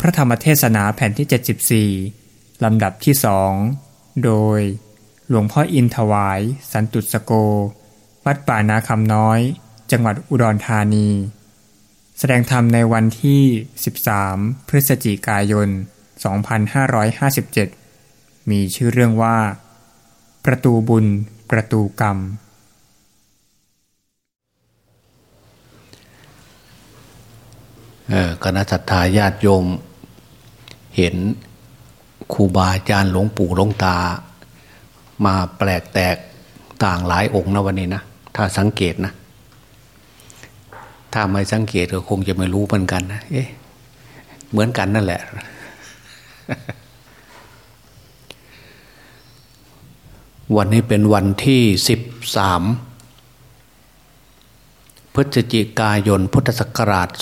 พระธรรมเทศนาแผ่นที่ 74 ลำดับที่สองโดย หลวงพ่ออินถวาย สันตุสโก วัดป่านาคำน้อย จังหวัดอุดรธานี แสดงธรรมในวันที่ 13 พฤศจิกายน 2557 มีชื่อเรื่องว่า ประตูบุญ ประตูกรรม คณะสัตยาญาติโยม เห็นครูบาอาจารย์หลวงปู่หลวงตา มาแปลกแตกต่างหลายองค์นะวันนี้นะ ถ้าสังเกตนะ ถ้าไม่สังเกตก็คงจะไม่รู้เหมือนกันนะเอ๊ะเหมือนกันนั่นแหละ วันนี้เป็นวันที่สิบสาม พฤศจิกายนพุทธศักราช 2557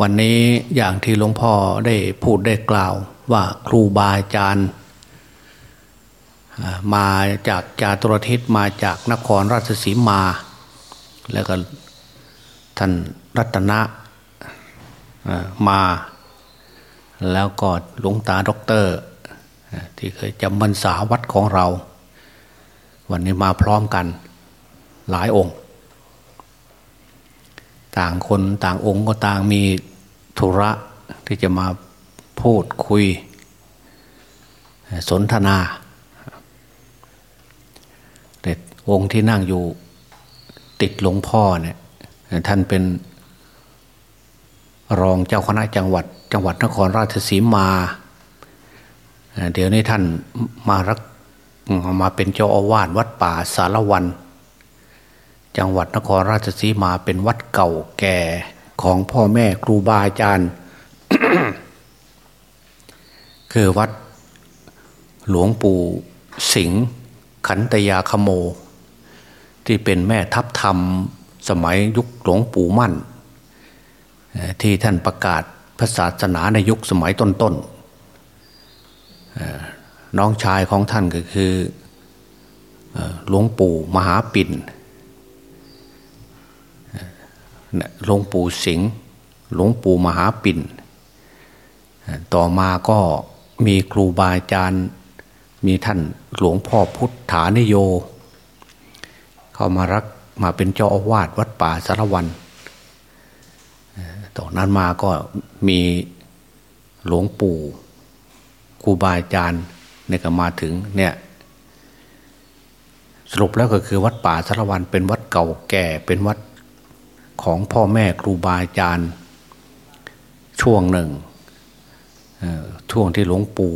วันนี้อย่างที่หลวงพ่อได้พูดได้กล่าวว่าครูบาอาจารย์ มาจากจาตุรทิศมาจากนครราชสีมา แล้วก็ท่านรัตนะมา แล้วก็หลวงตาด็อกเตอร์ ที่เคยจำบรรษาวัดของเรา วันนี้มาพร้อมกันหลายองค์ ต่างคนต่างองค์ก็ต่างมีธุระที่จะมาพูดคุย สนทนาแต่องค์ที่นั่งอยู่ติดหลวงพ่อเนี่ยท่านเป็นรองเจ้าคณะจังหวัด จังหวัดนครราชสีมา เดี๋ยวนี้ท่านมารัก มาเป็นเจ้าอาวาสวัดป่าสารวัน จังหวัดนครราชสีมาเป็นวัดเก่าแก่ของพ่อแม่ครูบาอาจารย์ คือวัดหลวงปู่สิงห์ขันตยาคโม ที่เป็นแม่ทัพธรรมสมัยยุคหลวงปู่มั่น ที่ท่านประกาศพระศาสนาในยุคสมัยต้นๆ น้องชายของท่านก็คือหลวงปู่มหาปิ่นหลวงปู่สิงห์หลวงปู่มหาปิ่น ต่อมาก็มีครูบาอาจารย์มีท่านหลวงพ่อพุทธานิโย เข้ามารักมาเป็นเจ้าอาวาสวัดป่าสารวันต่อนนั้นมาก็มีหลวงปู่ครูบาอาจารย์ เนี่ยก็มาถึงเนี่ยสรุปแล้วก็คือวัดป่าสารวันเป็นวัดเก่าแก่เป็นวัดของพ่อแม่ครูบาอาจารย์ช่วงหนึ่งช่วงที่หลวงปู่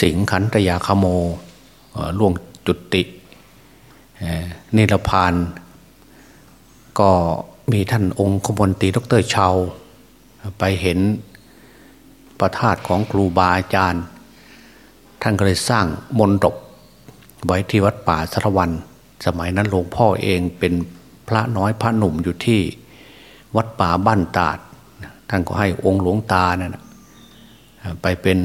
สิงขันตยาคโมล่วงจุตินิรพานก็มีท่านองค์ขมนตรีดรชาวไปเห็นประธาตของครูบาอาจารย์ ท่านก็เลยสร้างมนดบไว้ที่วัดป่าสารวัน สมัยนั้นหลวงพ่อเองเป็นพระน้อยพระหนุ่มอยู่ที่วัดป่าบ้านตาด ท่านก็ให้องค์หลวงตาเนี่ยไปเป็น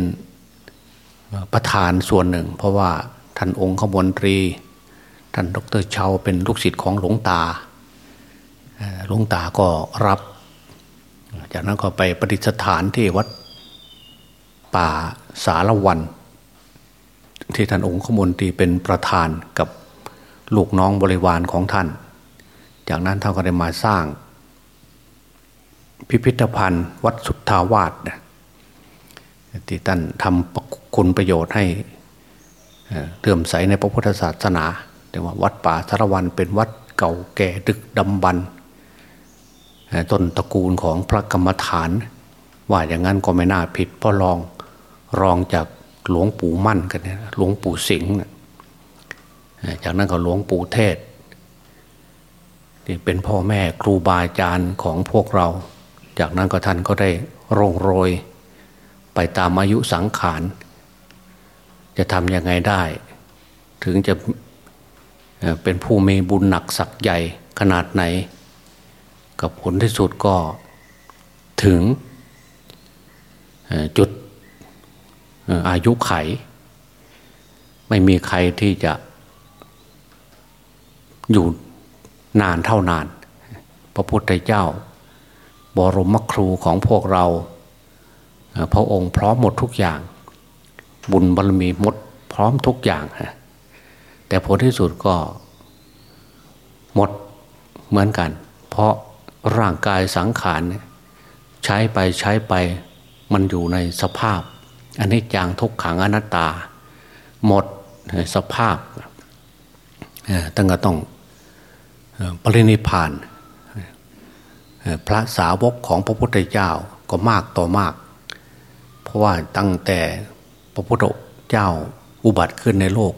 ประธานส่วนหนึ่ง เพราะว่าท่านองค์ขมนตรี ท่านดรเชาเป็นลูกศิษย์ของหลวงตาหลวงตาก็รับ จากนั้นก็ไปปฏิสถานที่วัดป่าสารวัน ที่ท่านองค์ขมนตรีเป็นประธานกับลูกน้องบริวารของท่าน จากนั้นท่านก็ได้มาสร้าง พิพิธภัณฑ์ วัดสุทธาวาสที่ท่านทำคุณประโยชน์ให้เลื่อมใสในพระพุทธศาสนาแต่ว่าวัดป่าสารวันเป็นวัดเก่าแก่ดึกดำบรรต้นตระกูลของพระกรรมฐาน ว่าอย่างนั้นก็ไม่น่าผิดเพราะรองรองจาก หลวงปู่มั่นกันเนี่ยหลวงปู่สิงห์จากนั้นก็หลวงปู่เทศที่เป็นพ่อแม่ครูบาอาจารย์ของพวกเรา จากนั้นก็ท่านก็ได้ร่งโรย ไปตามอายุสังขาร จะทำยังไงได้ ถึงจะเป็นผู้มีบุญหนักสักใหญ่ขนาดไหน กับผลที่สุดก็ถึงจุด อายุไข ไม่มีใครที่จะอยู่นานเท่านานพพระพุทธเจ้า บรมครูของพวกเรา พระองค์พร้อมหมดทุกอย่าง บุญบารมีหมดพร้อมทุกอย่างฮะแต่ผลที่สุดก็หมดเหมือนกัน เพราะร่างกายสังขารใช้ไปใช้ไปมันอยู่ในสภาพ อันนี้จางทุกขังอนัตตา หมดสภาพตั้งแต่ต้องปรินิพานพระสาวกของพระพุทธเจ้าก็มากต่อมาก เพราะว่าตั้งแต่พระพุทธเจ้าอุบัติขึ้นในโลก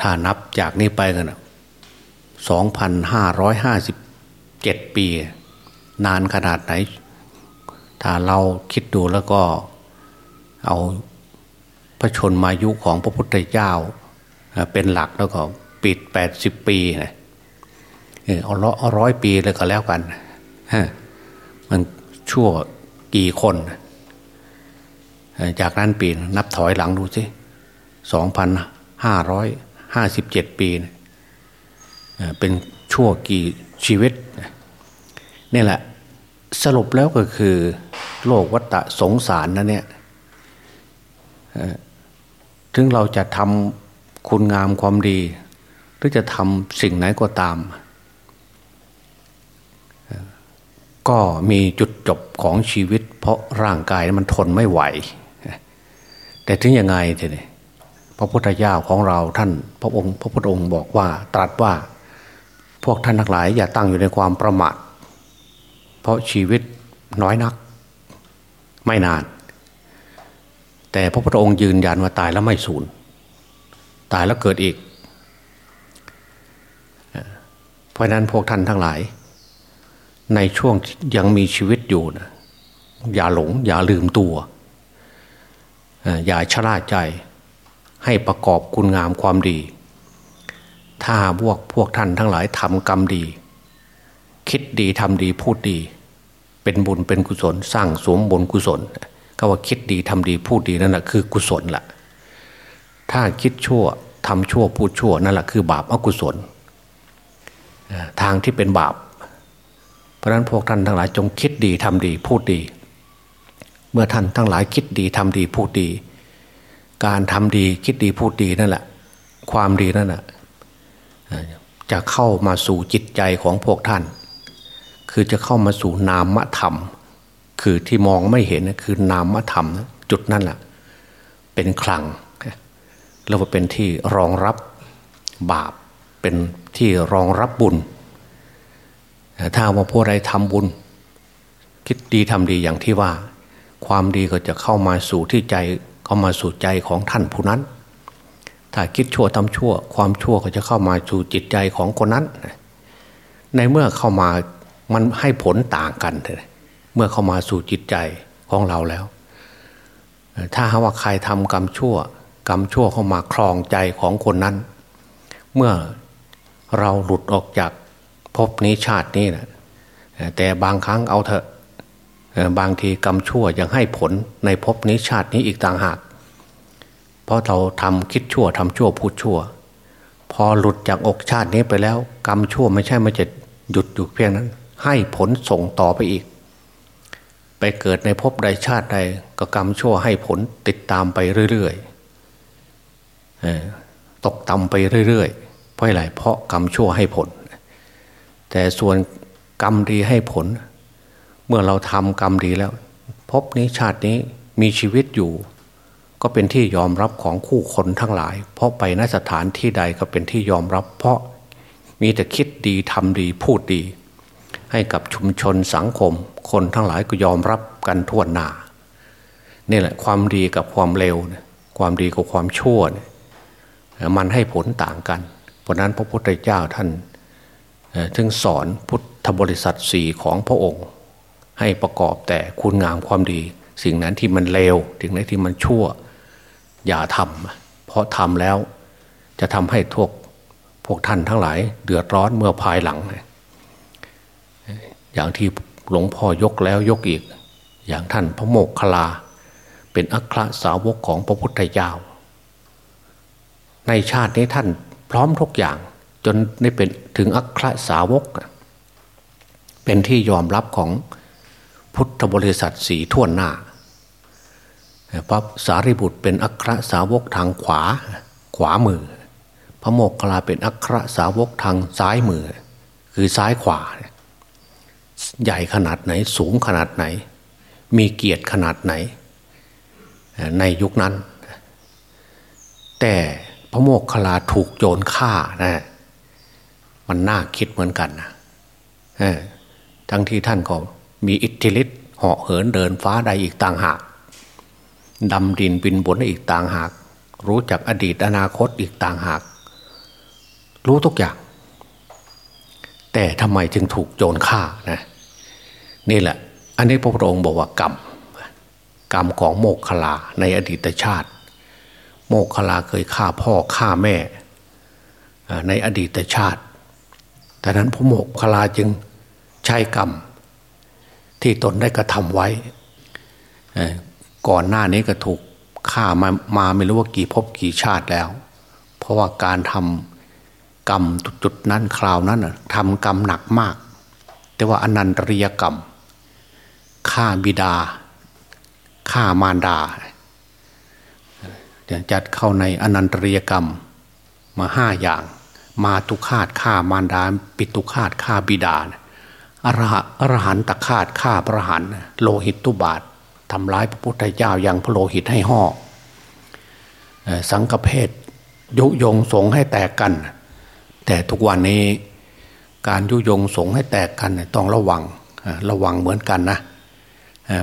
ถ้านับจากนี้ไปกัน2,557 ปี นานขนาดไหน ถ้าเราคิดดูแล้วก็ เอาพระชนมายุของพระพุทธเจ้าเป็นหลักแล้วก็ปิด80ปีนะเอาร้อยปีเลยก็แล้วกันมันชั่วกี่คนจากนั้นปีนับถอยหลังดูสิสองพันห้าร้อยห้าสิบเจ็ดปีเป็นชั่วกี่ชีวิตนี่แหละสรุปแล้วก็คือ โลกวัฏสงสารนะเนี่ย ถึงเราจะทำคุณงามความดี หรือจะทำสิ่งไหนก็ตาม ก็มีจุดจบของชีวิต เพราะร่างกายมันทนไม่ไหว แต่ถึงยังไงทีนี้พระพุทธเจ้าของเราท่านพระองค์พระพุทธองค์บอกว่าตรัสว่าพวกท่านทั้งหลายอย่าตั้งอยู่ในความประมาทเพราะชีวิตน้อยนัก ไม่นาน แต่พระพุทธองค์ยืนยันว่าตายแล้วไม่สูญตายแล้วเกิดอีก เพราะนั้นพวกท่านทั้งหลาย ในช่วงยังมีชีวิตอยู่นะอย่าหลง อย่าลืมตัว อย่าชราใจให้ประกอบคุณงามความดี ถ้าพวกพวกท่านทั้งหลายทำกรรมดี คิดดีทำดีพูดดี เป็นบุญเป็นกุศล สร้างสมบุญกุศล ก็ว่าคิดดีทำดีพูดดีนั่นแหละคือกุศลละ่ะ ถ้าคิดชั่วทำชั่วพูดชั่วนั่นแหละคือบาปอกุศล ทางที่เป็นบาป เพราะฉะนั้นพวกท่านทั้งหลายจงคิดดีทำดีพูดดี เมื่อท่านทั้งหลายคิดดีทำดีพูดดี การทำดีคิดดีพูดดีนั่นแหละ ความดีนั่นแหละจะเข้ามาสู่จิตใจของพวกท่าน คือจะเข้ามาสู่นามธรรม คือที่มองไม่เห็นคือนามธรรมจุดนั่นแหละเป็นคลังแล้วว่าเป็นที่รองรับบาป เป็นที่รองรับบุญ ถ้าว่าพวกใดทำบุญ คิดดีทำดีอย่างที่ว่า ความดีก็จะเข้ามาสู่ที่ใจเข้ามาสู่ใจของท่านผู้นั้น ถ้าคิดชั่วทำชั่ว ความชั่วก็จะเข้ามาสู่จิตใจของคนนั้น ในเมื่อเข้ามามันให้ผลต่างกันเลย เมื่อเข้ามาสู่จิตใจของเราแล้ว ถ้าหาว่าใครทำกรรมชั่ว กรรมชั่วเข้ามาคลองใจของคนนั้น เมื่อเราหลุดออกจากภพนี้ชาตินี้นะแต่บางครั้งเอาเถอะบางทีกรรมชั่วยังให้ผลในภพนี้ชาตินี้อีกต่างหาก เพราะเราทำคิดชั่วทำชั่วพูดชั่ว พอหลุดจากอกชาตินี้ไปแล้ว กรรมชั่วไม่ใช่มาจะหยุดอยู่เพียงนั้น ให้ผลส่งต่อไปอีก ไปเกิดในภพใดชาติใดก็กรรมชั่วให้ผลติดตามไปเรื่อยๆตกต่ำไปเรื่อยๆเพราะอะไรเพราะกรรมชั่วให้ผล แต่ส่วนกรรมดีให้ผล เมื่อเราทำกรรมดีแล้วพบนี้ชาตินี้มีชีวิตอยู่ ก็เป็นที่ยอมรับของคู่คนทั้งหลาย เพราะไปนสถานที่ใดก็เป็นที่ยอมรับ เพราะมีแต่คิดดีทำดีพูดดี ให้กับชุมชนสังคม คนทั้งหลายก็ยอมรับกันทั่วหน้านี่แหละความดีกับความเลวความดีกับความชั่วเนี่ยมันให้ผลต่างกัน เพราะนั้นพระพุทธเจ้าท่านถึงสอนพุทธบริษัทสี่ของพระองค์ ให้ประกอบแต่คุณงามความดี สิ่งนั้นที่มันเลวสิ่งนั้นที่มันชั่ว อย่าทำเพราะทำแล้วจะทำให้ทวกพวกท่านทั้งหลาย เดือดร้อนเมื่อภายหลัง อย่างที่ หลวงพ่อยกแล้วยกอีก อย่างท่านพระโมกขลา เป็นอัครสาวกของพระพุทธเจ้า ในชาตินี้ท่านพร้อมทุกอย่างจนได้เป็นถึงอัครสาวก เป็นที่ยอมรับของพุทธบริษัทสีท่วนหน้าพระสารีบุตรเป็นอัครสาวกทางขวา ขวามือ พระโมกขลาเป็นอัครสาวกทางซ้ายมือ คือซ้ายขวา ใหญ่ขนาดไหน สูงขนาดไหน มีเกียรติขนาดไหน ในยุคนั้น แต่พระโมกขลาถูกโจรฆ่านะมันน่าคิดเหมือนกันนะทั้งที่ท่านก็มีอิทธิฤทธิ์เหาะเหินเดินฟ้าใดอีกต่างหากดำดินบินบนอีกต่างหาก รู้จักอดีตอนาคตอีกต่างหาก รู้ทุกอย่าง แต่ทำไมจึงถูกโจรฆ่านะ นี่แหละ อันนี้พระพุทธองค์บอกว่ากรรมกรรมของโมกขลาในอดีตชาติ โมกขลาเคยฆ่าพ่อฆ่าแม่ในอดีตชาติแต่นั้นพระโมกขลาจึงใช้กรรม ที่ตนได้กระทำไว้ก่อนหน้านี้ก็ถูกฆ่ามามาไม่รู้ว่ากี่ภพกี่ชาติแล้ว เพราะว่าการทำกรรมจุดนั้นคราวนั้นทำกรรมหนักมาก แต่ว่าอนันตริยกรรม ฆ่าบิดาฆ่ามารดาจัดเข้าในอนันตริยกรรมมาห้าอย่าง มาตุคาตฆ่ามารดา ปิตุคาตฆ่าบิดาอรหอรหันตคาตฆ่าพระหันโลหิตตุบาททำร้ายพระพุทธเจ้าอย่างพระโลหิตให้ห่อสังกเพศยุยงสงให้แตกกัน แต่ทุกวันนี้การยุยงสงให้แตกกันต้องระวังระวังเหมือนกันนะ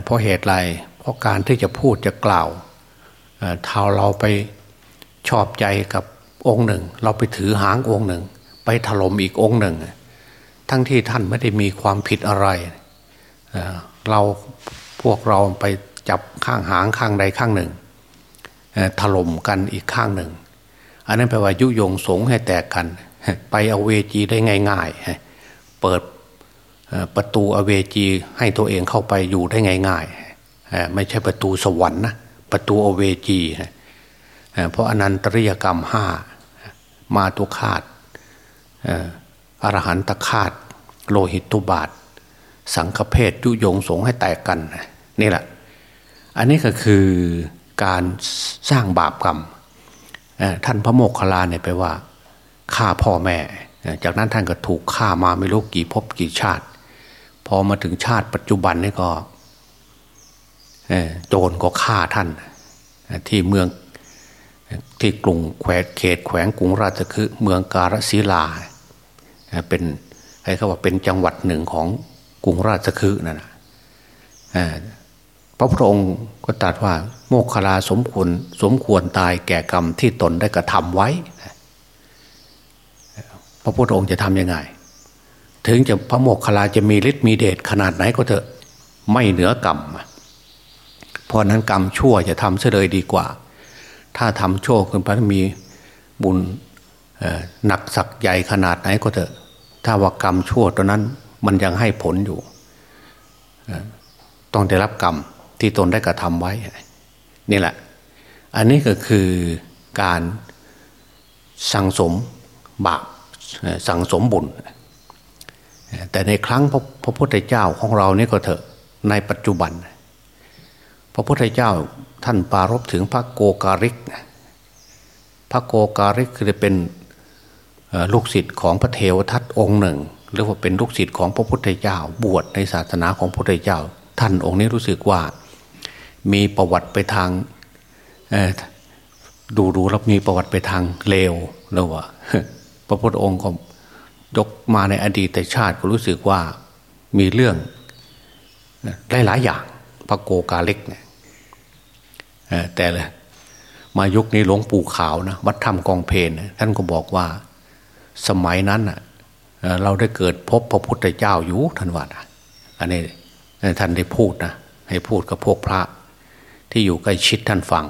เพราะเหตุไรเพราะการที่จะพูดจะกล่าวเท่าเราไปชอบใจกับองค์หนึ่ง เราไปถือหางองค์หนึ่ง ไปถล่มอีกองค์หนึ่ง ทั้งที่ท่านไม่ได้มีความผิดอะไร เราพวกเราไปจับข้างหางข้างใดข้างหนึ่งถล่มกันอีกข้างหนึ่ง อันนั้นแปลว่ายุยงสงให้แตกกัน ไปเอาเวจีได้ง่าย ๆ เปิด ประตูอเวจีให้ตัวเองเข้าไปอยู่ได้ง่ายๆไม่ใช่ประตูสวรรค์นะประตูอเวจีเพราะอนันตริยกรรมห้ามาตุคาตอรหันตคาตโลหิตตุบาท สังฆเพศยุยงสงให้แตกกันนี่แหละ อันนี้ก็คือการสร้างบาปกรรมท่านพระโมกขลาเนี่ยไปว่าฆ่าพ่อแม่ จากนั้นท่านก็ถูกฆ่ามาไม่รู้กี่ภพกี่ชาติ พอมาถึงชาติปัจจุบันนี่ก็โจรก็ฆ่าท่าน ที่เมืองที่กรุงแควเขตแขวงกรุงราชคือเมืองการศิลา เป็นใครเขาว่าเป็นจังหวัดหนึ่งของกรุงราชคือนั่นนะพระพุทธองค์ก็ตรัสว่า โมกขลาสมควรสมควรตายแก่กรรมที่ตนได้กระทำไว้ พระพุทธองค์จะทำยังไง ถึงจะพระโมกขลาจะมีฤทธิ์มีเดชขนาดไหนก็เถอะ ไม่เหนือกรรมเพราะนั้นกรรมชั่วจะทำเสเลยดีกว่า ถ้าทำชั่วคุณพระมีบุญหนักสักใหญ่ขนาดไหนก็เถอะ ถ้าว่ากรรมชั่วตัวนั้นมันยังให้ผลอยู่ต้องได้รับกรรมที่ตนได้กระทำไว้ นี่แหละ อันนี้ก็คือการสั่งสมบาปสั่งสมบุญ แต่ในครั้งพระพระพุทธเจ้าของเรานี่ก็เถอะในปัจจุบัน พระพุทธเจ้าท่านปารบถึงพระโกการิก พระโกการิกคือเป็นลูกศิษย์ของพระเทวทัตองค์หนึ่งเรียกว่าเป็นลูกศิษย์ของพระพุทธเจ้า บวชในศาสนาของพระพุทธเจ้า ท่านองค์นี้รู้สึกว่ามีประวัติไปทางดูดูแล้วมีประวัติไปทางเลวแล้วว่าพระพุทธองค์ก็ ยกมาในอดีตชาติก็รู้สึกว่ามีเรื่องได้หลายอย่างพระโกกาเล็กเนี่ยแต่เลยมายุคนี้หลวงปู่ขาวนะวัดธรรมกองเพนท่านก็บอกว่าสมัยนั้นเราได้เกิดพบพระพุทธเจ้าอยู่ท่านว่าอันนี้ท่านได้พูดนะให้พูดกับพวกพระที่อยู่ใกล้ชิดท่านฟัง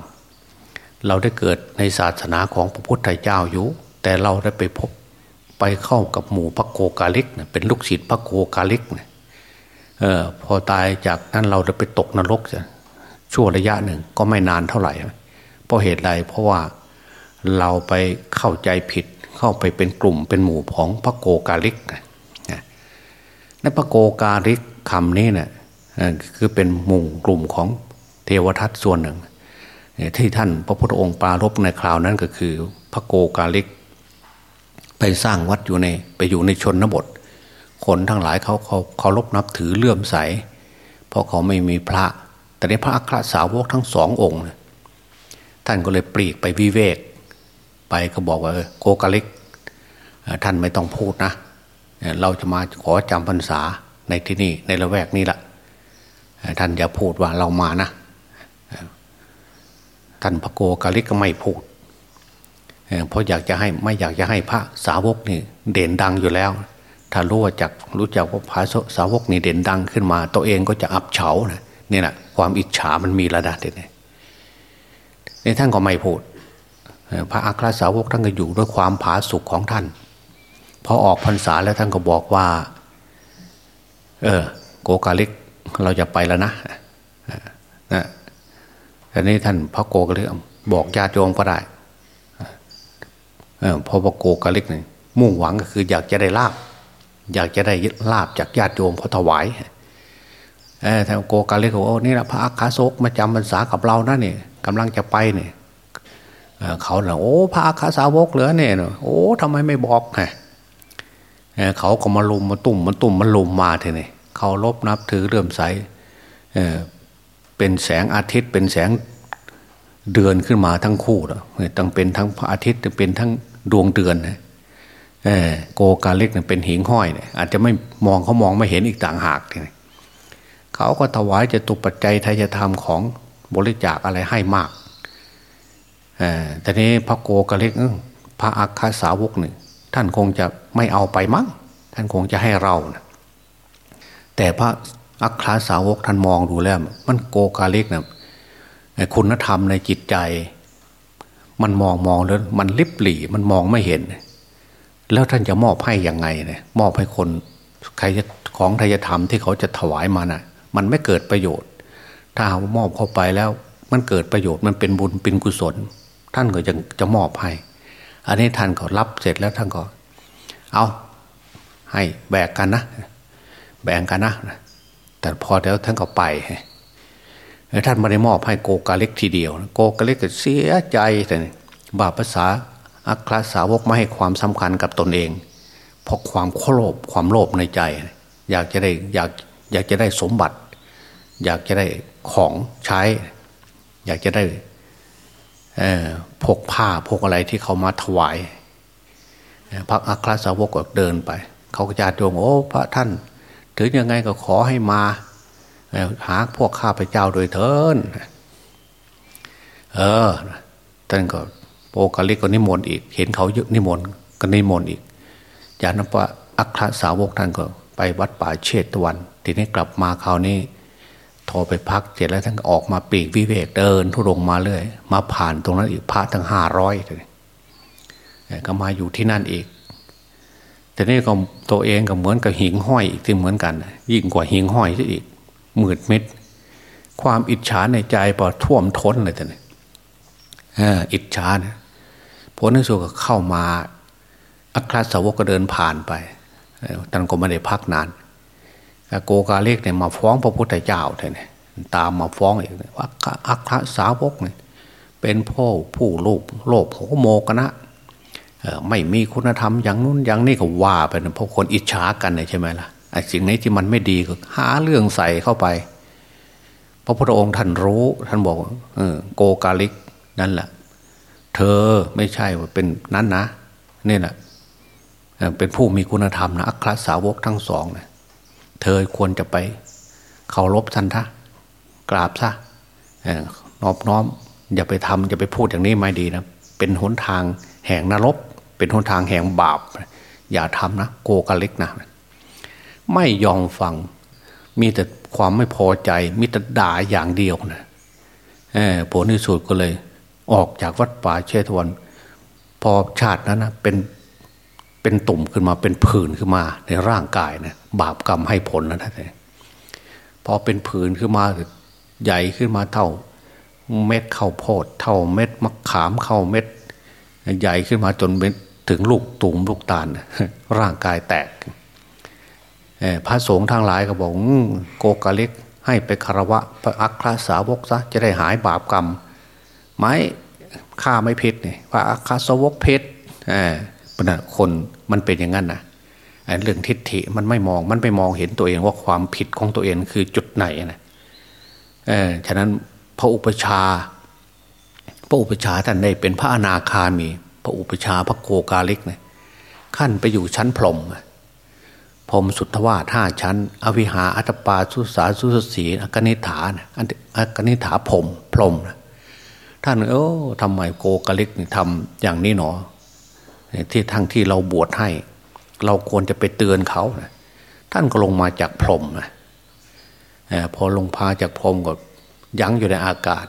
เราได้เกิดในศาสนาของพระพุทธเจ้าอยู่ แต่เราได้ไปพบ ไปเข้ากับหมู่พระโกกาลิกเเป็นลูกศิษย์พระโกกาลิกเออพอตายจากนั้นเราได้ไปตกนรกชั่วระยะหนึ่งก็ไม่นานเท่าไหร่ เพราะเหตุใดเพราะว่าเราไปเข้าใจผิดเข้าไปเป็นกลุ่มเป็นหมู่ของพระโกกาลิกในพระโกกาลิกคำนี้เนะ่ยคือเป็นหมู่กลุ่มของเทวทัตส่วนหนึ่ง ที่ท่านพระพุทธองค์ปรารบในคราวนั้นก็คือ พระโกกาลิก ไปสร้างวัดอยู่ในไปอยู่ในชนบท คนทั้งหลายเขาเขาเขารบนับถือเลื่อมใส เพราะเขาไม่มีพระ แต่ในพระอัครสาวกทั้งสององค์ ท่านก็เลยปลีกไปวิเวก ไปก็บอกว่าโกกาลิก ท่านไม่ต้องพูดนะ เราจะมาขอจำพรรษาในที่นี่ในละแวกนี้ละท่านอย่าพูดว่าเรามานะ ท่านพระโกกาลิกก็ไม่พูด เพราะอยากจะให้ไม่อยากจะให้พระสาวกนี่เด่นดังอยู่แล้ว ถ้ารู้ว่าจักรู้จักว่าพระสาวกนี่เด่นดังขึ้นมา ตัวเองก็จะอับเฉานะนี่แหละความอิจฉามันมีระดับนี่นี่ท่านก็ไม่พูดพระอัครสาวกท่านก็อยู่ด้วยความผาสุกของท่านพอออกพรรษาแล้วท่านก็บอกว่า เออ โกกาลิกเราจะไปแล้วนะนะทีนี้ท่านพระโกกาลิกบอกญาติโยมก็ได้ พอพระโกกาลิกเนี่ยมุ่งหวังก็คืออยากจะได้ลาบ อยากจะได้ลาบจากญาติโยมพอถวายเออทานโกกาลิกบอกโอ้นี่แหละพระอาคาโศกมาจำพรรษากับเรานะเนี่ยกำลังจะไปเนี่ยเขาเนี่ยโอ้พระอาคาสาวกเหลือเนี่ยโอ้ทำไมไม่บอกไงเขาก็มาลุมมาตุ่มมาตุ่มมาลุมมาเท่นี่เขาลบนับถือเรื่มใสเเป็นแสงอาทิตย์เป็นแสงเดือนขึ้นมาทั้งคู่แล้วตั้งเป็นทั้งพระอาทิตย์เป็นทั้ง ดวงเดือนนะโกกาเล็กเป็นหิงห้อยเนี่ยอาจจะไม่มองเขามองไม่เห็นอีกต่างหากทีนี้เขาก็ถวายจะตุปัจจัยทายธรรมของบริจาคอะไรให้มากแต่นี้พระโกกาเล็กพระอัคคสาวกหนึ่งท่านคงจะไม่เอาไปมั้งท่านคงจะให้เรานะแต่พระอัครสาวกท่านมองดูแล้ว มันโกกาเล็กนะคุณธรรมในจิตใจ มันมองมองแล้วมันลิบหลี่มันมองไม่เห็น แล้วท่านจะมอบให้ยังไงเนี่ยมอบให้คนใครจะของทายธรรมที่เขาจะถวายมานะ่ะ มันไม่เกิดประโยชน์ ถ้ามอบเข้าไปแล้วมันเกิดประโยชน์มันเป็นบุญเป็นกุศล ท่านก็จะจะมอบให้ อันนี้ท่านก็รับเสร็จแล้วท่านก็ เอาให้แบกกันนะ แบ่งกันนะ แต่พอแล้วท่านก็ไป ท่านไม่ได้มอบให้โกกาเล็กทีเดียว โกกาเล็กก็เสียใจแต่บาภาษาอัครสาวกไม่ให้ความสำคัญกับตนเอง เพราะความโลภความโลภในใจ อยากจะได้อยากอยากจะได้สมบัติ อยากจะได้ของใช้ อยากจะได้พกผ้าพกอะไรที่เขามาถวายพระอัครสาวกก็เดินไป เขาก็จะดวงโอ้พระท่าน ถึงยังไงก็ขอให้มา หาพวกข้าพเจ้าโดยเถินเออท่านก็โปกาลิกก็นิมนต์อีก เห็นเขายนิมนต์ก็นิมนต์อีก จากนั้นพระอัครสาวกท่านก็ไปวัดป่าเชตวัน ทีนี้กลับมาคราวนี้ทอไปพักเสร็จแล้วท่านก็ออกมาปีกวิเวกเดินทุรงมาเรื่อย มาผ่านตรงนั้นอีกพระทั้งห้าร้อยเลยก็มาอยู่ที่นั่นอีกแต่นี่ก็ตัวเองก็เหมือนกับหิงห้อยอีกที่เหมือนกัน ยิ่งกว่าหิงห้อยซะอีก หมืดมิดความอิจฉาในใจพอท่วมท้นเลยแต่เนี่ยอิจฉาเนี่ยผลในสุดก็เข้ามาอัครสาวกก็เดินผ่านไปท่านก็ไม่ได้พักนานโกกาเล็กเนี่ยมาฟ้องพระพุทธเจ้าเนี่ยตามมาฟ้องอีกว่าอัครสาวกเนี่ยเป็นพ่อผู้ลูกโลภโหโมกนะไม่มีคุณธรรมอย่างนู้นอย่างนี้ก็ว่าไปนะเพราะคนอิจฉากันเลยใช่ไหมล่ะ ไอ้สิ่งนี้ที่มันไม่ดีก็หาเรื่องใส่เข้าไป พระพุทธองค์ท่านรู้ ท่านบอกเออโกกาลิกนั่นแหละ เธอไม่ใช่ว่าเป็นนั้นนะนี่แหละเป็นผู้มีคุณธรรมนะอัครสาวกทั้งสองนะเธอควรจะไปเคารพท่านทะกราบซะนอบน้อม อย่าไปทำอย่าไปพูดอย่างนี้ไม่ดีนะเป็นหนทางแห่งนรก เป็นหนทางแห่งบาป อย่าทำนะ โกกะเล็กนะ ไม่ยอมฟัง มีแต่ความไม่พอใจ มีแต่ด่าอย่างเดียวนะผลที่สุดก็เลย ออกจากวัดป่าเชตวัน พอชาตินั้นนะเป็นเป็นตุ่มขึ้นมาเป็นผื่นขึ้นมา ในร่างกายนะบาปกรรมให้ผลนะท่านพอเป็นผื่นขึ้นมาใหญ่ขึ้นมาเท่า เม็ดข้าวโพดเท่าเม็ดมะขามเข้าเม็ด ใหญ่ขึ้นมาจนเป็นถึงลูกตุ่มลูกตาลร่างกายแตก พระสงฆ์ทางหลายก็บอกโกกาเล็ก ให้ไปคารวะพระอัครสาวกซะจะได้หายบาปกรรมไม้ฆ่าไม่เพชรเนี่ยพระอัครสาวกเพชรอ่าคนมันเป็นอย่างนั้นนะเรื่องทิฏฐิมันไม่มองมันไปมองเห็นตัวเองว่าความผิดของตัวเองคือจุดไหนนะเออฉะนั้นพระอุปชา พระอุปชาท่านได้เป็นพระอนาคามี พระอุปชาพระโกกาลิกเนี่ยขั้นไปอยู่ชั้นพรหม พรมสุทธวาท่าชั้น อวิหาอัตปาสุสาสุสสีอกนิฐานอกนิฐาพรมพรหมท่านเออทำไมโกกาลิกทำอย่างนี้หนอที่ทั้งที่เราบวชให้ เราควรจะไปเตือนเขานะท่านก็ลงมาจากพรมนะพอลงพาจากพรมก็ยั้งอยู่ในอากาศ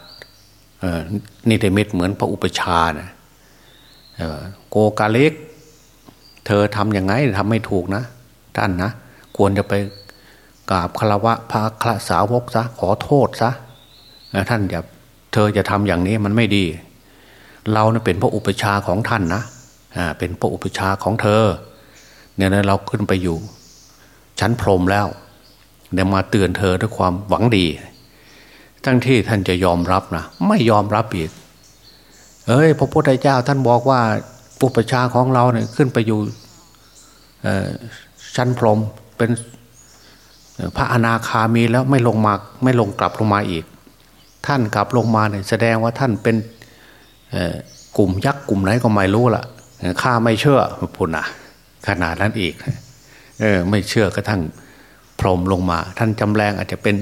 นี่เดมิตเหมือนพระอุปชานะโกกาเล็ก เธอทำอยังไงทำไม่ถูกนะ ท่านนะควรจะไปกราบคารวะพระครสาวกซะขอโทษซะท่านอย่าเธอจะทำอย่างนี้มันไม่ดี เราเเป็นพระอุปชาของท่านนะเป็นพระอุปชาของเธอ เนี่ยเราขึ้นไปอยู่ ชั้นพรมแล้วเดี๋ยวมาเตือนเธอด้วยความหวังดีทั้งที่ท่านจะยอมรับนะไม่ยอมรับอีกเอ้ยพระพุทธเจ้าท่านบอกว่าปุปชาของเราเนี่ยขึ้นไปอยู่ ชั้นพรมเป็นพระอนาคามีแล้วไม่ลงมาไม่ลงกลับลงมาอีก ท่านกลับลงมาเนี่ยแสดงว่าท่านเป็นกลุ่มยักษ์กลุ่มไหนก็ไม่รู้ละข้าไม่เชื่อพุณนะขนาดนั้นอีกเออไม่เชื่อกระทั่งพรมลงมา ท่านจำแรงอาจจะเป็น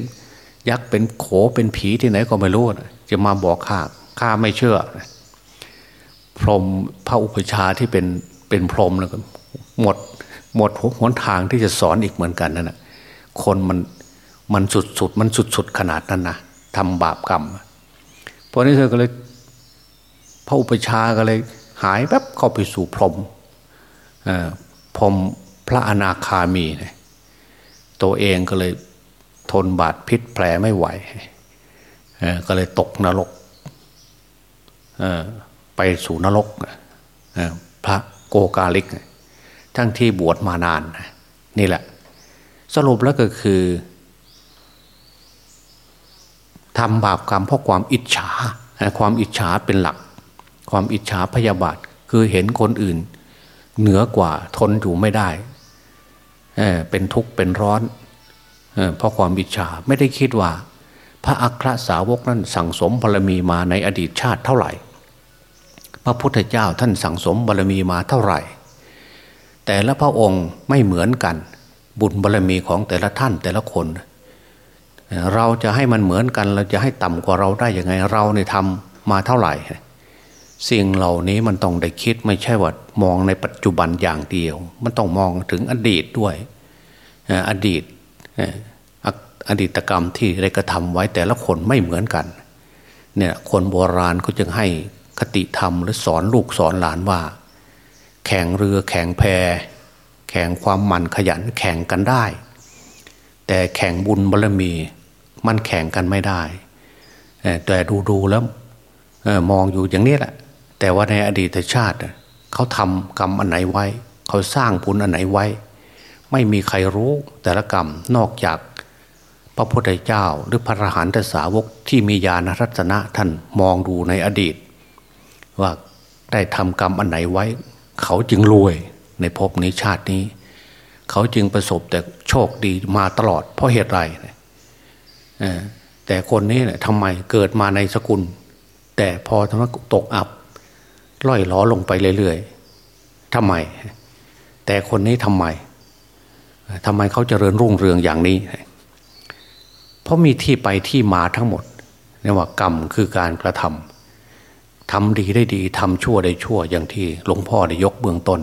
ยักษ์เป็นโขเป็นผีที่ไหนก็ไม่รู้จะมาบอกข้าข้าไม่เชื่อ พรมพระอุปชาที่เป็นเป็นพรมแล้วหมด หมดหนทางที่จะสอนอีกเหมือนกันนั่นแหะคนมันมันสุดสุดมันสุดสุดขนาดนั้นนะทำบาปกรรมเพราะนี้เธอก็เลยพระอุปชาก็เลย หายแป๊บเข้าไปสู่พรมพรมพระอนาคามีนี่ยตัวเองก็เลยทนบาดพิษแผลไม่ไหวก็เลยตกนรกไปสู่นรกพระโกกาลิก ทั้งที่บวชมานานนี่แหละ สรุปแล้วก็คือทำบาปกรรมเพราะความอิจฉา ความอิจฉาเป็นหลัก ความอิจฉาพยาบาทคือเห็นคนอื่น เหนือกว่าทนอยู่ไม่ได้เเป็นทุกข์เป็นร้อนเเพราะความบิชาไม่ได้คิดว่า พระอัครสาวกนั้นสั่งสมบารมีมาในอดีตชาติเท่าไหร่ พระพุทธเจ้าท่านสั่งสมบารมีมาเท่าไหร่ แต่ละพระองค์ไม่เหมือนกัน บุญบารมีของแต่ละท่านแต่ละคน เราจะให้มันเหมือนกัน เราจะให้ต่ำกว่าเราได้ยังไงเราเนี่ยทำมาเท่าไหร่ สิ่งเหล่านี้มันต้องได้คิดไม่ใช่ว่ามองในปัจจุบันอย่างเดียว มันต้องมองถึงอดีตด้วยอดีตอดีตกรรมที่ได้กระทำไว้แต่ละคนไม่เหมือนกันเนี่ยคนโบราณเขาจึงให้คติธรรมหรือสอนลูกสอนหลานว่า แข่งเรือแข่งแพแข่งความหมันขยันแข่งกันได้ แต่แข่งบุญบารมี มันแข่งกันไม่ได้ แต่ดูดูแล้วมองอยู่อย่างนี้แหละ แต่ว่าในอดีตชาติเขาทำกรรมอันไหนไว้ เขาสร้างบุญอันไหนไว้ ไม่มีใครรู้แต่ละกรรมนอกจากพระพุทธเจ้าหรือพระอรหันตสาวกที่มีญาณรัตนะท่านมองดูในอดีต ว่าได้ทำกรรมอันไหนไว้ เขาจึงรวยในภพนี้ชาตินี้ เขาจึงประสบแต่โชคดีมาตลอด เพราะเหตุไรแต่คนนี้เนี่ยทำไมเกิดมาในสกุล แต่พอทำให้ตกอับล่อยล้อลงไปเรื่อยๆทำไม แต่คนนี้ทำไมทำไมเขาจเจริญรุ่งเรืองอย่างนี้ เพราะมีที่ไปที่มาทั้งหมดเรียกว่ากรรมคือการกระทำ ทำดีได้ดีทำชั่วได้ชั่วอย่างที่หลวงพ่อได้ยกเบื้องต้น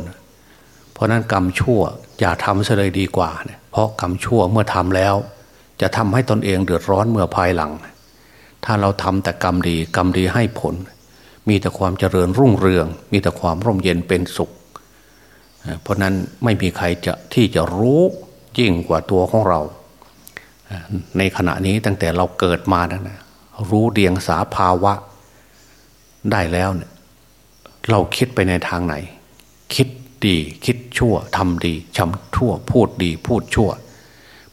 เพราะนั้นกรรมชั่วอย่าทำเสียเลยดีกว่า เพราะกรรมชั่วเมื่อทำแล้ว จะทำให้ตนเองเดือดร้อนเมื่อภายหลัง ถ้าเราทำแต่กรรมดีกรรมดีให้ผล มีแต่ความเจริญรุ่งเรือง มีแต่ความร่มเย็นเป็นสุข เพราะนั้นไม่มีใครจะที่จะรู้ยิ่งกว่าตัวของเรา ในขณะนี้ตั้งแต่เราเกิดมานะรู้เดียงสาภาวะ ได้แล้วเนี่ยเราคิดไปในทางไหน คิดดีคิดชั่วทำดีชำชั่ว พูดดีพูดชั่ว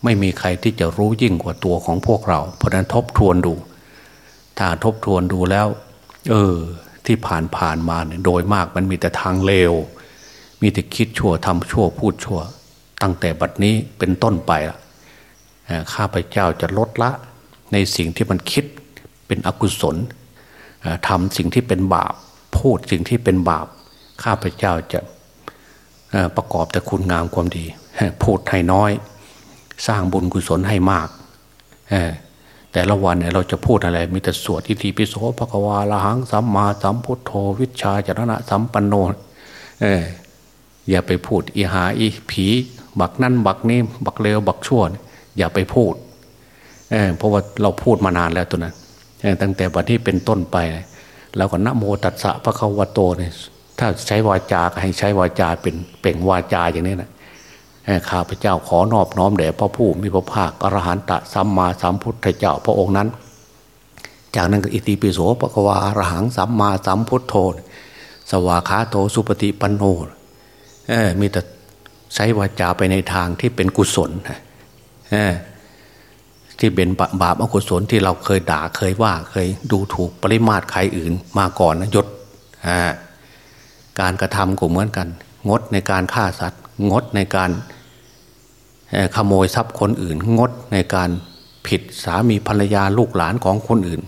ไม่มีใครที่จะรู้ยิ่งกว่าตัวของพวกเรา เพราะนั้นทบทวนดู ถ้าทบทวนดูแล้ว เออ ที่ผ่านผ่านมาเนี่ยโดยมากมันมีแต่ทางเลว มีแต่คิดชั่วทำชั่ว พูดชั่ว ตั้งแต่บัดนี้เป็นต้นไปข้าพเจ้าจะลดละในสิ่งที่มันคิดเป็นอกุศล ทำสิ่งที่เป็นบาป พูดสิ่งที่เป็นบาป ข้าพเจ้าจะประกอบแต่คุณงามความดี พูดให้น้อย สร้างบุญกุศลให้มาก แต่ละวันเนี่ยเราจะพูดอะไร มีแต่สวดอิติปิโส ภะคะวา อะระหังสัมมาสัมพุทโธวิชชาจะระณะสัมปันโนอออย่าไปพูดอีหาอีผี บักนั่นบักนี้ บักเลวบักชั่ว อย่าไปพูดเพราะว่าเราพูดมานานแล้วตัวนั้น ตั้งแต่วันนี้เป็นต้นไปเราก็นะโมตัสสะ ภะคะวะโตเนี่ยถ้าใช้วาจาให้ใช้วาจาเป็นเป่งวาจาอย่างนี้นะข้าพเจ้าขอนอบน้อมแด่พระผู้มีพระภาคอรหันตะสัมมาสัมพุทธเจ้าพระองค์นั้น จากนั้นก็อิติปิโสปะกวาอรหังสัมมาสัมพุทโธ สวาขาโตสุปฏิปันโนมีแต่ใช้วาจาไปในทางที่เป็นกุศล ที่เป็นบาปอกุศลที่เราเคยด่าเคยว่าเคยดูถูกปริมาตรใครอื่นมาก่อนนะยศการกระทำก็เหมือนกัน งดในการฆ่าสัตว์ งดในการขโมยทรัพย์คนอื่น งดในการผิดสามีภรรยาลูกหลานของคนอื่น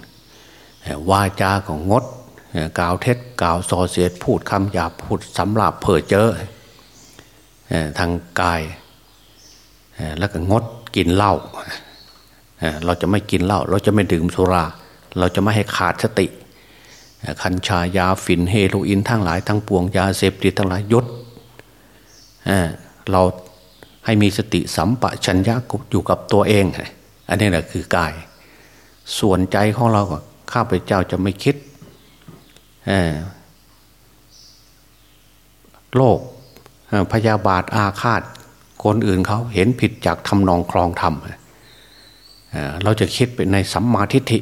วาจาก็งดกล่าวเท็จกล่าวส่อเสียดพูดคำหยาบพูดสำหรับเผ่อเจอทางกายแล้วก็งดกินเหล้า เราจะไม่กินเหล้าเราจะไม่ดื่มสุรา เราจะไม่ให้ขาดสติ คัญชายาฝิ่นเฮโรอีนทั้งหลายทั้งปวงยาเสพติดทั้งหลายยศเราให้มีสติสัมปชัญญะอยู่กับตัวเอง อันนี้แหละคือกาย ส่วนใจของเราข้าพเจ้าจะไม่คิดโลกพยาบาทอาฆาต คนอื่นเขาเห็นผิดจากทำนองครองธรรมเเราจะคิดไปในสัมมาทิฏฐิ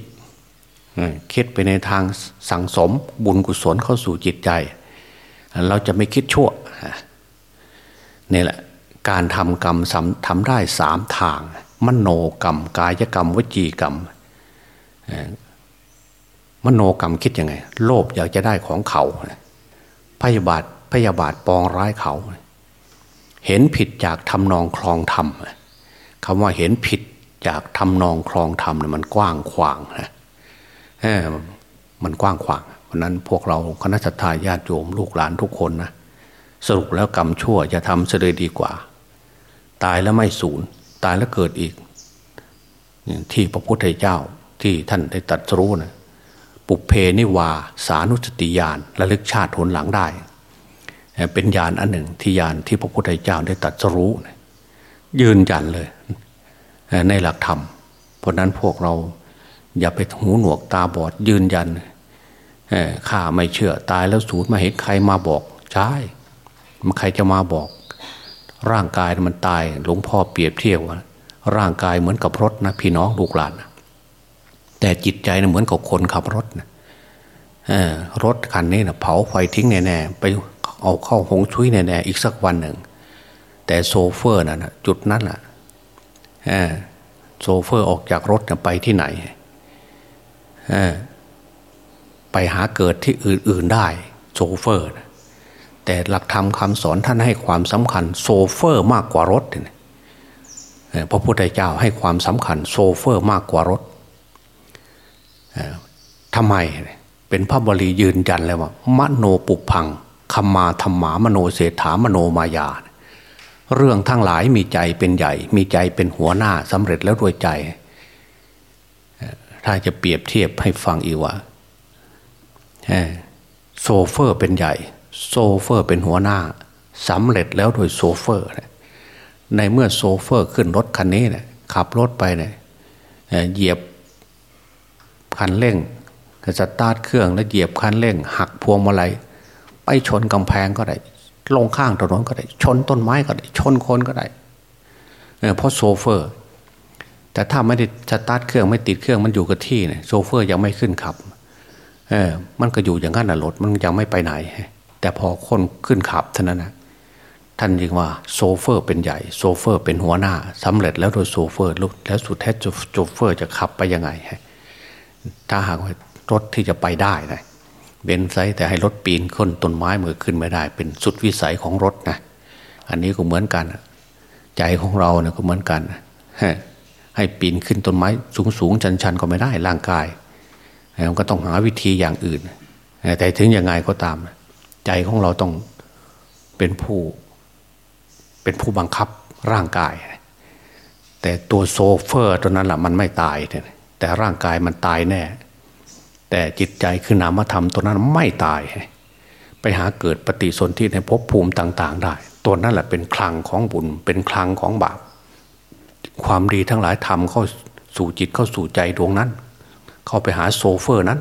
คิดไปในทางสังสมบุญกุศลเข้าสู่จิตใจ เราจะไม่คิดชั่วนี่แหละการทำกรรมทำได้สามทาง มโนกรรม กายกรรม วจีกรรมมโนกรรมคิดยังไง โลภอยากจะได้ของเขา พยาบาทพยาบาทปองร้ายเขา เห็นผิดจากทำนองคลองธรรมคำว่าเห็นผิด จากทำนองคลองธรรมเนี่ยมันกว้างขวางนะมันกว้างขวางเพราะนั้นพวกเราคณะทาญาติโยมลูกหลานทุกคนนะสรุปแล้วกรรมชั่วจะทำเสดยดีกว่า ตายแล้วไม่สูญตายแล้วเกิดอีก ที่พระพุทธเจ้าที่ท่านได้ตัดรู้นะปุเพนิวาสานุสติญาณระลึกชาติผลหลังได้ เป็นญาณอันหนึ่งที่ญาณที่พระพุทธเจ้าได้ตัดรู้ ยืนยันเลย ในหลักธรรม เพราะนั้นพวกเราอย่าไปหูหนวกตาบอดยืนยันข้าไม่เชื่อตายแล้วสูญมาเห็นใครมาบอกใช่มันใครจะมาบอก ร่างกายมันตายหลวงพ่อเปรียบเทียบว่าร่างกายเหมือนกับรถนะพี่น้องลูกหลานแต่จิตใจนะเหมือนกับคนขับรถนะรถคันนี้นะเผาไฟทิ้งแน่ๆไปเอาเข้าฮวงซุ้ยแน่ๆอีกสักวันหนึ่ง แต่โชเฟอร์น่ะจุดนั้นแหละ โชเฟอร์ออกจากรถไปที่ไหนไปหาเกิดที่อื่น ๆได้โชเฟอร์ แต่หลักธรรมคำสอนท่านให้ความสำคัญโชเฟอร์มากกว่ารถพระพุทธเจ้าให้ความสำคัญโชเฟอร์มากกว่ารถทำไมเป็นพระบาลียืนยันเลยว่ามโนปุพพังคมาธัมมามโนเสฏฐามโนมยา เรื่องทั้งหลายมีใจเป็นใหญ่ มีใจเป็นหัวหน้าสำเร็จแล้วด้วยใจ ถ้าจะเปรียบเทียบให้ฟังอีกว่าโชเฟอร์เป็นใหญ่ โชเฟอร์เป็นหัวหน้าสำเร็จแล้วโดยโชเฟอร์ ในเมื่อโชเฟอร์ขึ้นรถคันนี้เนี่ยขับรถไปเนี่ยเหยียบคันเร่งสตาร์ทเครื่องแล้วเหยียบคันเร่ง หักพวงมาลัยไปชนกำแพงก็ได้ ลงข้างถนนก็ได้ ชนต้นไม้ก็ได้ ชนคนก็ได้เพราะโชเฟอร์ แต่ถ้าไม่ได้สตาร์ทเครื่องไม่ติดเครื่องมันอยู่กับที่เนี่ยโชเฟอร์ยังไม่ขึ้นขับเออมันก็อยู่อย่างนั้นนะรถมันยังไม่ไปไหน แต่พอคนขึ้นขับเท่านั้นนะท่านยิงว่าโซเฟอร์เป็นใหญ่โซเฟอร์เป็นหัวหน้าสำเร็จแล้วโดยโซเฟอร์แล้วสุดแท้โซเฟอร์จะขับไปยังไงถ้าหากว่ารถที่จะไปได้นะ เว้นไว้แต่ให้รถปีนขึ้นต้นไม้มันขึ้นไม่ได้ เป็นสุดวิสัยของรถนะอันนี้ก็เหมือนกัน ใจของเราเนี่ยก็เหมือนกันให้ปีนขึ้นต้นไม้สูงสูงชันชันก็ไม่ได้ร่างกายมันก็ต้องหาวิธีอย่างอื่น แต่ถึงยังไงก็ตาม ใจของเราต้องเป็นผู้ เป็นผู้บังคับร่างกาย แต่ตัวโซเฟอร์ตัวนั้นแหละมันไม่ตายแต่ร่างกายมันตายแน่ แต่จิตใจคือนามธรรมตัวนั้นไม่ตาย ไปหาเกิดปฏิสนธิในภพภูมิต่าง ๆ ได้ ตัวนั้นแหละเป็นคลังของบุญ เป็นคลังของบาปความดีทั้งหลายทำเข้าสู่จิตเข้าสู่ใจดวงนั้น เข้าไปหาโชเฟอร์นั้น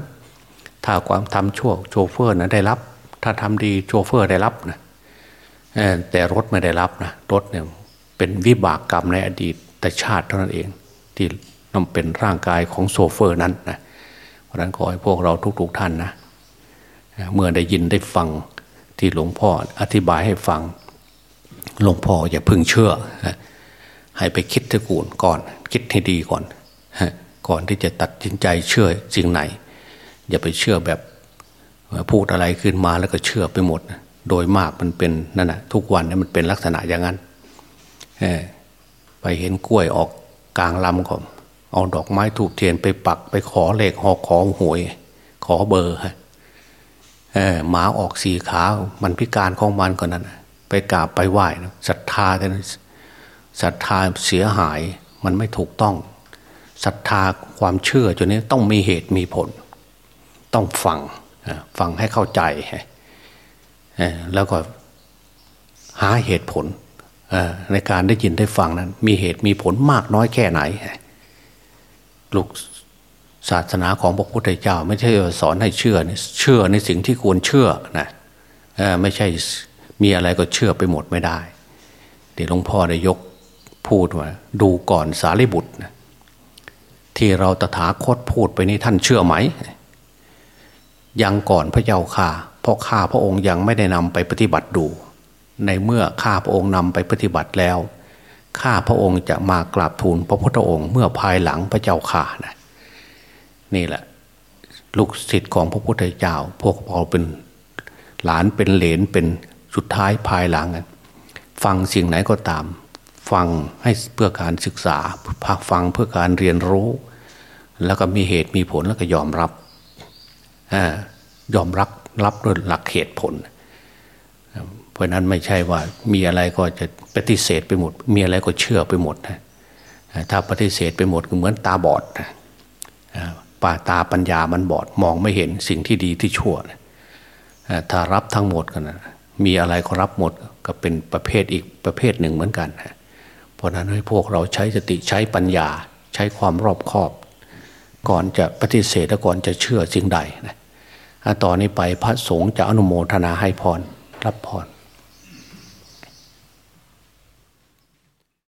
ถ้าความทำชั่วโชเฟอร์นะได้รับ ถ้าทำดีโชเฟอร์ได้รับนะแต่รถไม่ได้รับนะรถเนี่ยเป็นวิบากกรรมในอดีตแต่ชาติเท่านั้นเอง ที่นำเป็นร่างกายของโชเฟอร์นั้นนะ เพราะนั้นขอให้พวกเราทุกๆท่านนะเมื่อได้ยินได้ฟังที่หลวงพ่ออธิบายให้ฟัง หลวงพ่ออย่าพึ่งเชื่อ ให้ไปคิดทกูลก่อน คิดให้ดีก่อน ก่อนที่จะตัดสินใจเชื่อสิ่งไหน อย่าไปเชื่อแบบพูดอะไรขึ้นมาแล้วก็เชื่อไปหมด โดยมากมันเป็นนั่นนะทุกวันนี่มันเป็นลักษณะอย่างนั้นไปเห็นกล้วยออกกลางลำก่อน เอาดอกไม้ถูกเทียนไปปักไปขอเลขหอกขอหวย ขอเบอร์ฮะหมาออกสีขามันพิการของมันก่อนนั้นไปกราบไปไหว้ศรัทธาแต่ศรัทธาเสียหายมันไม่ถูกต้องศรัทธาความเชื่อจนนี้ต้องมีเหตุมีผล ต้องฟังฟังให้เข้าใจแล้วก็หาเหตุผลในการได้ยินได้ฟังนั้น มีเหตุมีผลมากน้อยแค่ไหน ลูกศาสนาของพระพุทธเจ้า ไม่ใช่สอนให้เชื่อเชื่อในสิ่งที่ควรเชื่อนะไม่ใช่มีอะไรก็เชื่อไปหมดไม่ได้เดี๋ยวหลวงพ่อได้ยกพูดว่าดูก่อนสารีบุตรนะที่เราตถาคตพูดไปนี้ท่านเชื่อไหม ยังก่อนพระเจ้าข่าเพราะข้าพระองค์ยังไม่ได้นำไปปฏิบัติดู ในเมื่อข้าพระองค์นำไปปฏิบัติแล้ว ข้าพระองค์จะมากราบทูลพระพุทธองค์เมื่อภายหลังพระเจ้าข่านะนี่แหละ ลูกศิษย์ของพระพุทธเจ้า พวกเราเป็นหลานเป็นเหลนเป็นสุดท้ายภายหลังฟังสิ่งไหนก็ตาม ฟังให้เพื่อการศึกษาฟังเพื่อการเรียนรู้ แล้วก็มีเหตุมีผลแล้วก็ยอมรับยอมรับรับด้วยหลักเหตุผล เพราะนั้นไม่ใช่ว่ามีอะไรก็จะปฏิเสธไปหมด มีอะไรก็เชื่อไปหมดนะถ้าปฏิเสธไปหมดก็เหมือนตาบอดนะป่าตาปัญญามันบอดมองไม่เห็นสิ่งที่ดีที่ชั่วนะถ้ารับทั้งหมดกันนะมีอะไรก็รับหมดก็เป็นประเภทอีกประเภทหนึ่งเหมือนกันนะเพราะนั้นให้พวกเราใช้สติใช้ปัญญาใช้ความรอบคอบ ก่อนจะปฏิเสธและก่อนจะเชื่อสิ่งใดนะต่อนนี้ไปพระสงฆ์จะอนุโมทนาให้พรรับพร